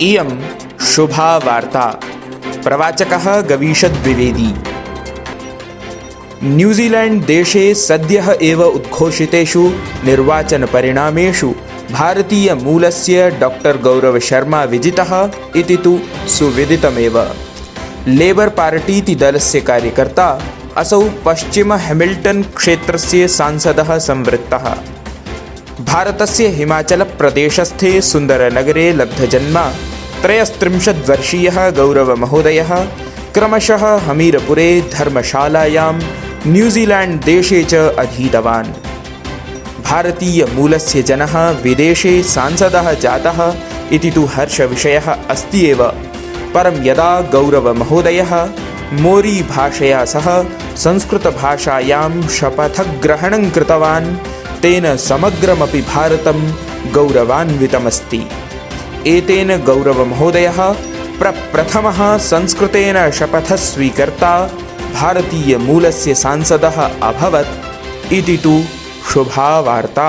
इयं शुभा वार्ता। प्रवाचकः गवीषद्विवेदी न्यूजीलेण्ड्देशे सद्यः एव उद्घोषितेषु निर्वाचनपरिणामेषु भारतीयमूलस्य डाक्टर् गौरवशर्मा विजितः इति तु सुविदितमेव। लेबर् पार्टीति दलस्य कार्यकर्ता असौ पश्चिमहेमिल्टन् क्षेत्रस्य सांसदः संवृत्तः। भारतस्य हिमाचलप्रदेशस्थे सुन्दरनगरे लब्धजन्मा त्रयस्त्रिंशद्वर्षीयः गौरवमहोदयः क्रमशः हमीरपुरे धर्मशालायां न्यूजीलेण्ड्देशे च अधीतवान्। भारतीयमूलस्य जनः विदेशे सांसदः जातः इति तु हर्षविषयः अस्ति एव। परं यदा गौरवमहोदयः मोरीभाषया सह संस्कृतभाषायां शपथग्रहणं कृतवान् तेन समग्रमपि भारतं गौरवान्वितमस्ति। एतेन गौरवमहोदयः प्रप्रथमः संस्कृतेन शपथस्वीकर्ता भारतीयमूलस्य सांसदः अभवत्। इति तु शुभा वार्ता